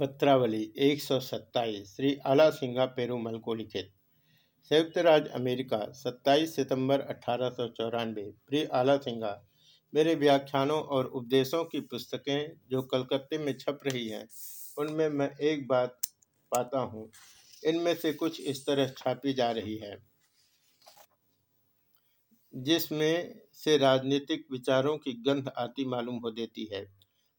पत्रावली एक सौ सत्ताईस, श्री आला सिंघा पेरूमल को लिखित। संयुक्त राज्य अमेरिका 27 सितंबर अठारह सौ चौरानवे, प्रिय आला सिंघा मेरे व्याख्यानों और उपदेशों की पुस्तकें जो कलकत्ते में छप रही हैं, उनमें मैं एक बात पाता हूँ। इनमें से कुछ इस तरह छापी जा रही है। जिसमें से राजनीतिक विचारों की गंध आती मालूम हो देती है,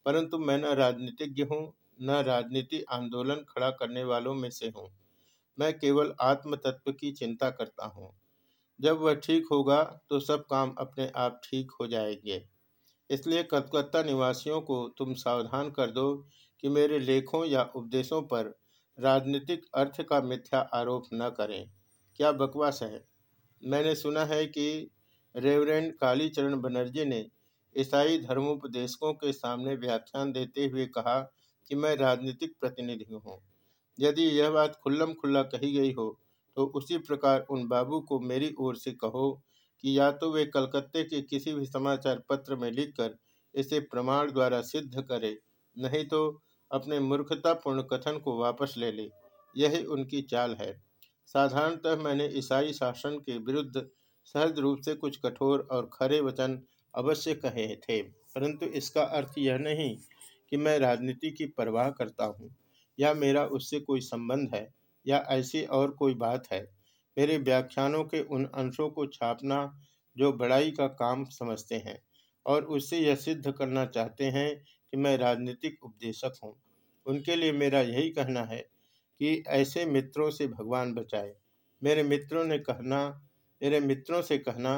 परंतु मैं न राजनीतिज्ञ हूँ न राजनीति आंदोलन खड़ा करने वालों में से हूँ। मैं केवल आत्म तत्व की चिंता करता हूँ। जब वह ठीक होगा तो सब काम अपने आप ठीक हो जाएँगे। इसलिए कलकत्ता निवासियों को तुम सावधान कर दो कि मेरे लेखों या उपदेशों पर राजनीतिक अर्थ का मिथ्या आरोप न करें। क्या बकवास है? मैंने सुना है कि रेवरेंड कालीचरण बनर्जी ने ईसाई धर्मोपदेशकों के सामने व्याख्यान देते हुए कहा कि मैं राजनीतिक प्रतिनिधि हूँ। यदि यह बात खुल्लम खुल्ला कही गई हो तो उसी प्रकार उन बाबू को मेरी ओर से कहो कि या तो वे कलकत्ते के किसी भी समाचार पत्र में लिखकर इसे प्रमाण द्वारा सिद्ध करे, नहीं तो अपने मूर्खतापूर्ण कथन को वापस ले ले। यही उनकी चाल है। साधारणतः मैंने ईसाई शासन के विरुद्ध सहज रूप से कुछ कठोर और खरे वचन अवश्य कहे थे, परंतु इसका अर्थ यह नहीं कि मैं राजनीति की परवाह करता हूँ, या मेरा उससे कोई संबंध है, या ऐसी और कोई बात है। मेरे व्याख्यानों के उन अंशों को छापना जो बड़ाई का काम समझते हैं, और उससे यह सिद्ध करना चाहते हैं कि मैं राजनीतिक उपदेशक हूँ। उनके लिए मेरा यही कहना है कि ऐसे मित्रों से भगवान बचाए। मेरे मित्रों ने कहना, मेरे मित्रों से कहना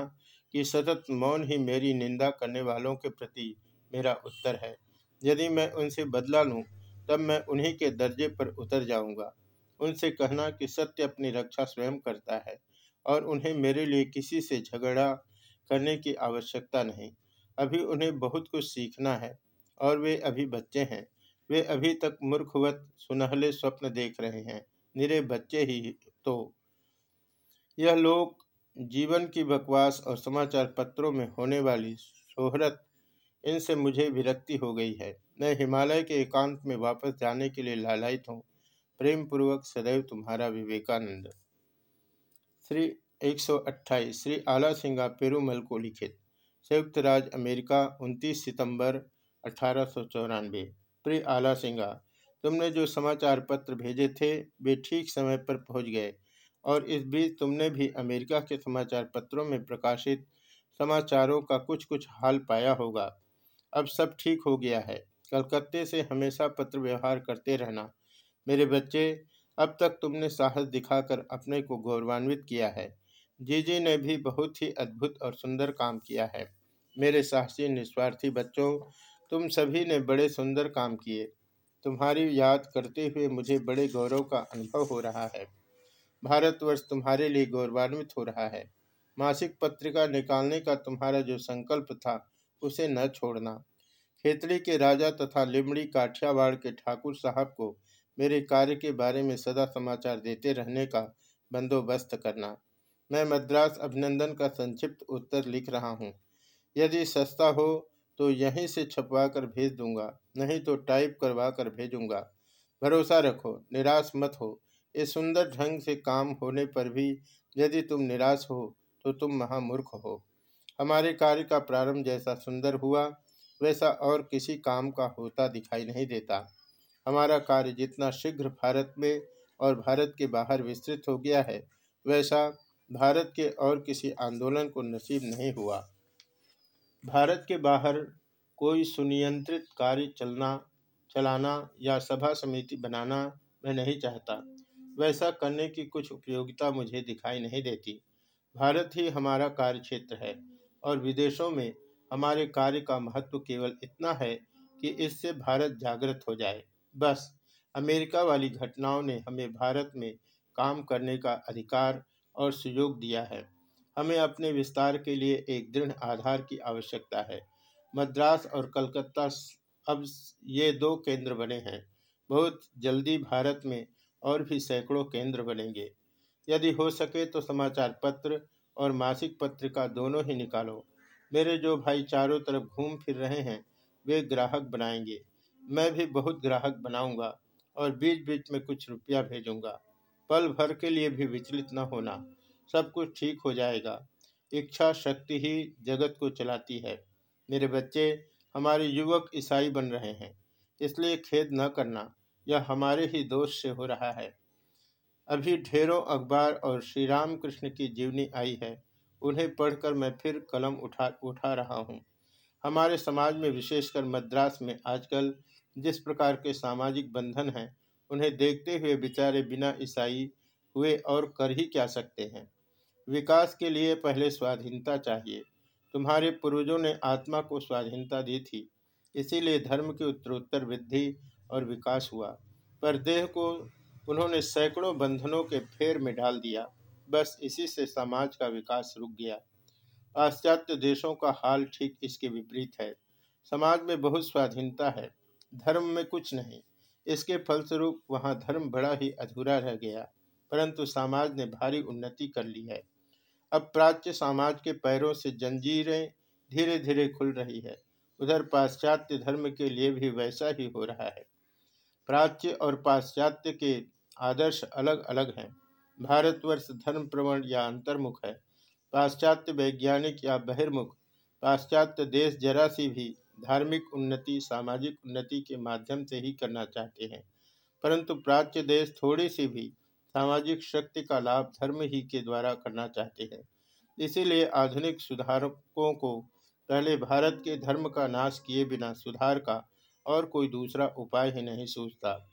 कि सतत मौन ही मेरी निंदा करने वालों के प्रति मेरा उत्तर है। यदि मैं उनसे बदला लूँ, तब मैं उन्हीं के दर्जे पर उतर जाऊँगा। उनसे कहना कि सत्य अपनी रक्षा स्वयं करता है और उन्हें मेरे लिए किसी से झगड़ा करने की आवश्यकता नहीं। अभी उन्हें बहुत कुछ सीखना है और वे अभी बच्चे हैं। वे अभी तक मूर्खवत, सुनहले स्वप्न देख रहे हैं। निरे बच्चे ही तो। यह लोग जीवन की बकवास और समाचार पत्रों में होने वाली शोहरत इनसे मुझे विरक्ति हो गई है। मैं हिमालय के एकांत में वापस जाने के लिए लालायित हूँ। प्रेम पूर्वक सदैव तुम्हारा विवेकानंद। श्री 128 श्री आला सिंगा पेरूमल को लिखित। संयुक्त राज्य अमेरिका 29 सितंबर अठारह प्रिय आला सिंगा, तुमने जो समाचार पत्र भेजे थे, वे ठीक समय पर पहुँच गए और इस बीच तुमने भी अमेरिका के समाचार पत्रों में प्रकाशित समाचारों का कुछ कुछ हाल पाया होगा। अब सब ठीक हो गया है। कलकत्ते से हमेशा पत्र व्यवहार करते रहना। मेरे बच्चे, अब तक तुमने साहस दिखाकर अपने को गौरवान्वित किया है। जीजी ने भी बहुत ही अद्भुत और सुंदर काम किया है। मेरे साहसी निस्वार्थी बच्चों, तुम सभी ने बड़े सुंदर काम किए। तुम्हारी याद करते हुए मुझे बड़े गौरव का अनुभव हो रहा है। भारतवर्ष तुम्हारे लिए गौरवान्वित हो रहा है। मासिक पत्रिका निकालने का तुम्हारा जो संकल्प था उसे न छोड़ना। खेतड़ी के राजा तथा लिमड़ी काठियावाड़ के ठाकुर साहब को मेरे कार्य के बारे में सदा समाचार देते रहने का बंदोबस्त करना। मैं मद्रास अभिनंदन का संक्षिप्त उत्तर लिख रहा हूँ। यदि सस्ता हो तो यहीं से छपवा कर भेज दूँगा, नहीं तो टाइप करवा कर भेजूँगा। भरोसा रखो, निराश मत हो। इस सुंदर ढंग से काम होने पर भी यदि तुम निराश हो तो तुम महामूर्ख हो। हमारे कार्य का प्रारंभ जैसा सुंदर हुआ, वैसा और किसी काम का होता दिखाई नहीं देता। हमारा कार्य जितना शीघ्र भारत में और भारत के बाहर विस्तृत हो गया है, वैसा भारत के और किसी आंदोलन को नसीब नहीं हुआ। भारत के बाहर कोई सुनियंत्रित कार्य चलना, चलाना या सभा समिति बनाना मैं नहीं चाहता। वैसा करने की कुछ उपयोगिता मुझे दिखाई नहीं देती। भारत ही हमारा कार्य क्षेत्र है। और विदेशों में हमारे कार्य का महत्व केवल इतना है कि इससे भारत जागृत हो जाए। बस, अमेरिका वाली घटनाओं ने हमें भारत में काम करने का अधिकार और सुयोग दिया है। हमें अपने विस्तार के लिए एक दृढ़ आधार की आवश्यकता है। मद्रास और कलकत्ता अब ये दो केंद्र बने हैं। बहुत जल्दी भारत में और भी सैकड़ों केंद्र बनेंगे। यदि हो सके तो समाचार पत्र और मासिक पत्रिका दोनों ही निकालो। मेरे जो भाई चारों तरफ़ घूम फिर रहे हैं, वे ग्राहक बनाएँगे। मैं भी बहुत ग्राहक बनाऊँगा और बीच बीच में कुछ रुपया भेजूँगा। पल भर के लिए भी विचलित न होना, सब कुछ ठीक हो जाएगा। इच्छा शक्ति ही जगत को चलाती है। मेरे बच्चे, हमारे युवक ईसाई बन रहे हैं, इसलिए खेद न करना, यह हमारे ही दोष से हो रहा है। अभी ढेरों अखबार और श्री राम कृष्ण की जीवनी आई है। उन्हें पढ़कर मैं फिर कलम उठा उठा रहा हूँ। हमारे समाज में विशेषकर मद्रास में आजकल जिस प्रकार के सामाजिक बंधन हैं, उन्हें देखते हुए बेचारे बिना ईसाई हुए और कर ही क्या सकते हैं? विकास के लिए पहले स्वाधीनता चाहिए। तुम्हारे पूर्वजों ने आत्मा को स्वाधीनता दी थी। इसीलिए धर्म की उत्तरोत्तर वृद्धि और विकास हुआ। पर देह को उन्होंने सैकड़ों बंधनों के फेर में डाल दिया। बस इसी से समाज का विकास रुक गया। पाश्चात्य देशों का हाल ठीक इसके विपरीत है। समाज में बहुत स्वाधीनता है। धर्म में कुछ नहीं। इसके फलस्वरूप वहाँ धर्म बड़ा ही अधूरा रह गया, परंतु समाज ने भारी उन्नति कर ली है। अब प्राच्य समाज के पैरों से जंजीरें धीरे धीरे खुल रही है। उधर पाश्चात्य धर्म के लिए भी वैसा ही हो रहा है। प्राच्य और पाश्चात्य के आदर्श अलग अलग हैं। भारतवर्ष धर्म प्रवण या अंतर्मुख है। पाश्चात्य वैज्ञानिक या बहिर्मुख, पाश्चात्य देश जरा सी भी धार्मिक उन्नति, सामाजिक उन्नति के माध्यम से ही करना चाहते हैं। परंतु प्राच्य देश थोड़ी सी भी सामाजिक शक्ति का लाभ धर्म ही के द्वारा करना चाहते हैं। इसीलिए आधुनिक सुधारकों को पहले भारत के धर्म का नाश किए बिना सुधार का और कोई दूसरा उपाय ही नहीं सोचता।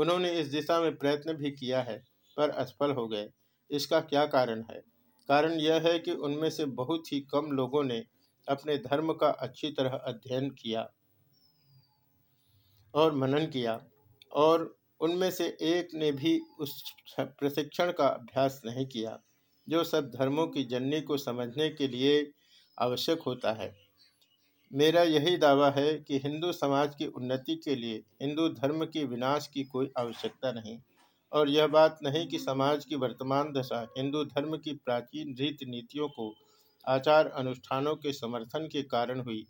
उन्होंने इस दिशा में प्रयत्न भी किया है, पर असफल हो गए। इसका क्या कारण है? कारण यह है कि उनमें से बहुत ही कम लोगों ने अपने धर्म का अच्छी तरह अध्ययन किया और मनन किया, और उनमें से एक ने भी उस प्रशिक्षण का अभ्यास नहीं किया, जो सब धर्मों की जननी को समझने के लिए आवश्यक होता है। मेरा यही दावा है कि हिंदू समाज की उन्नति के लिए हिंदू धर्म के विनाश की कोई आवश्यकता नहीं। और यह बात नहीं कि समाज की वर्तमान दशा हिंदू धर्म की प्राचीन रीति नीतियों को, आचार अनुष्ठानों के समर्थन के कारण हुई,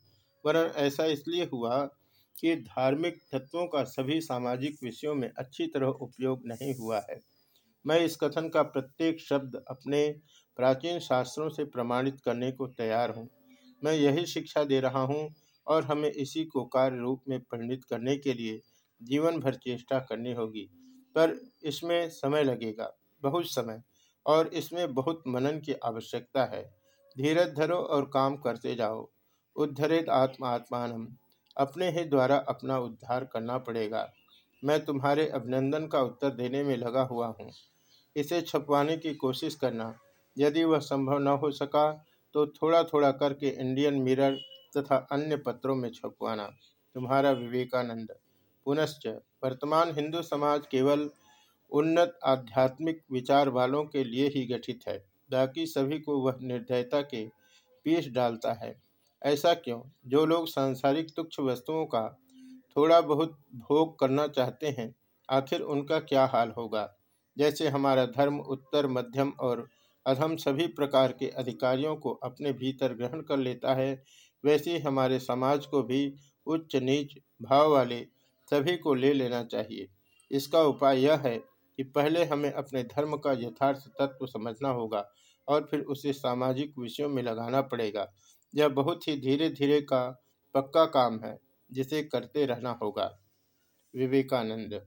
वरन ऐसा इसलिए हुआ कि धार्मिक तत्वों का सभी सामाजिक विषयों में अच्छी तरह उपयोग नहीं हुआ है। मैं इस कथन का प्रत्येक शब्द अपने प्राचीन शास्त्रों से प्रमाणित करने को तैयार हूँ। मैं यही शिक्षा दे रहा हूँ और हमें इसी को कार्य रूप में परिणित करने के लिए जीवन भर चेष्टा करनी होगी। पर इसमें समय लगेगा, बहुत समय, और इसमें बहुत मनन की आवश्यकता है। धीरज धरो और काम करते जाओ। उद्धरित आत्मा आत्मान अपने ही द्वारा अपना उद्धार करना पड़ेगा। मैं तुम्हारे अभिनंदन का उत्तर देने में लगा हुआ हूँ। इसे छपवाने की कोशिश करना, यदि वह संभव न हो सका तो थोड़ा थोड़ा करके इंडियन मिरर तथा अन्य पत्रों में छपवाना। तुम्हारा विवेकानंद। पुनश्च, वर्तमान हिंदू समाज केवल उन्नत आध्यात्मिक विचार वालों के लिए ही गठित है। बाकी सभी को वह निर्दयता के पीस डालता है। ऐसा क्यों? जो लोग सांसारिक तुक्ष वस्तुओं का थोड़ा बहुत भोग करना चाहते हैं, आखिर उनका क्या हाल होगा? जैसे हमारा धर्म उत्तर, मध्यम और अधम सभी प्रकार के अधिकारियों को अपने भीतर ग्रहण कर लेता है, वैसे हमारे समाज को भी उच्च नीच भाव वाले सभी को ले लेना चाहिए। इसका उपाय यह है कि पहले हमें अपने धर्म का यथार्थ तत्व समझना होगा और फिर उसे सामाजिक विषयों में लगाना पड़ेगा। यह बहुत ही धीरे धीरे का पक्का काम है, जिसे करते रहना होगा। विवेकानंद